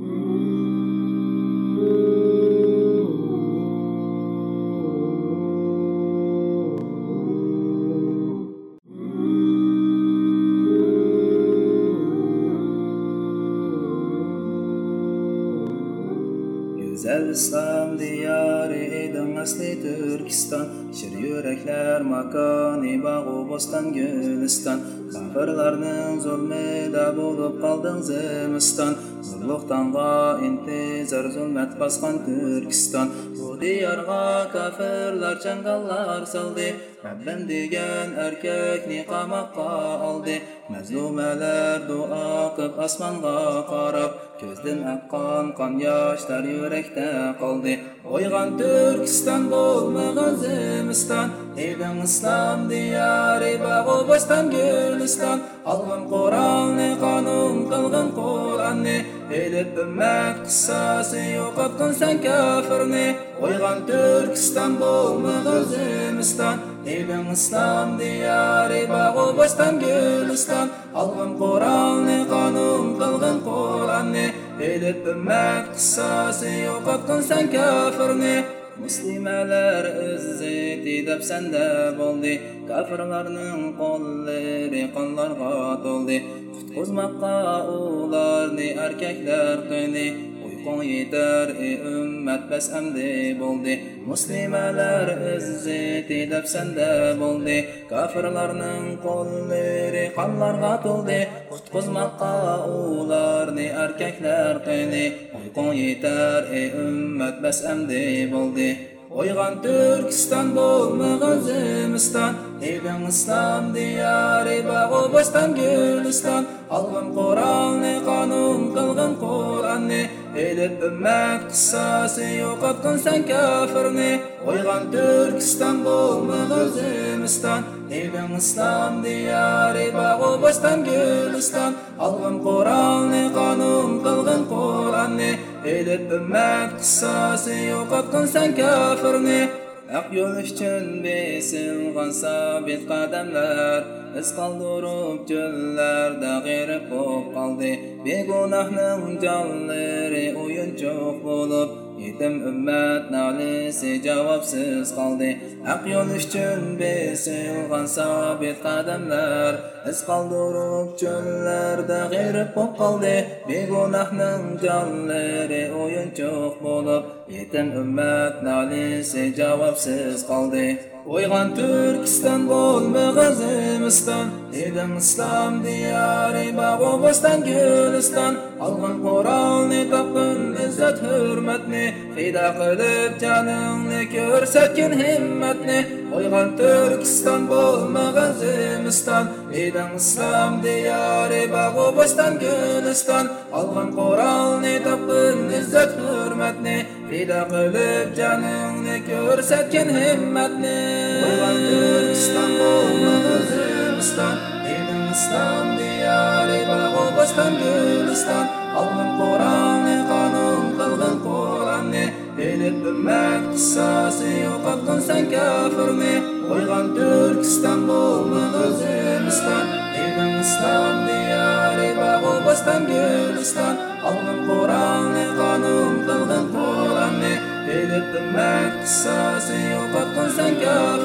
Ooh. Güzel İslam diyarı edin asli Türkistan. Şir yürekler makani bağı bostan gülistan. Kafirlarning zulmida bo'lib qolding zimiston Zulluqtanga intizor zulmat bosgan Turkiston Bu diyorga kafirlar changallar soldi Rabbim degan erkakni qamoqqa oldi Mazlumalar duo qilib osmonga qarab. Ko'zdan aqqan qon yoshlar кәлбектә калды ойған түркістан болмаған зымыстан елің ислам дияры бағу бостан гүлістан. Алған құран қанун қылған құран не еліп үмәт қысасы жоғалтқан сән кәфірне ойған түркістан болмаған зымыстан елің ислам дияры бағу бостан гүлістан. Алған құран қанун O'ylib himmat qisosi yo'qotqinsan kofirni. Muslimalar izzi tidab sanda bo'ldi. Kofirlarning qo'llari qonlarga to'ldi. Qutqizmoqqa ularni erkaklar qildi qo'l yetar ey ummat bas amdi bo'ldi. Muslimalar izzat edab sanda bo'ldi. Kofirlarning qo'llari qonlarga to'ldi. Qutqizmoqqa ularni erkaklar qini Uyqun yetar ey ummat bas amdi bo'ldi. ойған түркістан болмаған зімістан елің ислам дияры бағу бастан гүлістан алған құран не қанун қылған құран не еліп үммәт қыссасы жоғалтқан сән кәфірне ойған түркістан болмаған зімістан bo'lmagan zimiston Edin islom diyori bog'u boston guliston Alg'in Qur'onni qonun qilgin Qur'onni Elib ummat qissasi yo'qotgin sen kafirni Haq yo'l uchun besilg'an sabit qadamlar Iz qoldirib cho'llarda g'erib bo'lib qoldi Begunohning jonlari o'yinchoq bo'lib Yetim ummat nolisi javobsiz qoldi. Haq yo'l uchun besilg'an sobit qadamlar. Iz qoldirib cho'llarda g'erib bo'lib qoldi. Begunohning jonlari o'yinchoq bo'lib Yetim ummat nolisi javobsiz qoldi O'yg'on Turkiston bo'lmagan zimiston Edim islom diyori bog'u boston guliston Alg'in Qur'onni topqin izzat hurmatni Fida qilib joningni ko'rsatgin himmatni. O'yg'on Turkiston bo'lmagan zimiston Edim islom diyori bog'u boston guliston Alg'in Qur'onni topqin izzat hurmatni Fida qilib joningni ko'rsatgin himmatni O'yg'on Turkiston bo'lmagan zimiston Edim islom diyori bog'u boston guliston Alg'in Qur'onni qonun qilgin Qur'onni Elib ummat qissasi yo'qotgin sen kafirni O'yg'on Turkiston bo'lmagan zimiston Edim islom diyori bog'u boston guliston Alg'in Qur'onni qonun Sağ seyubat konsangar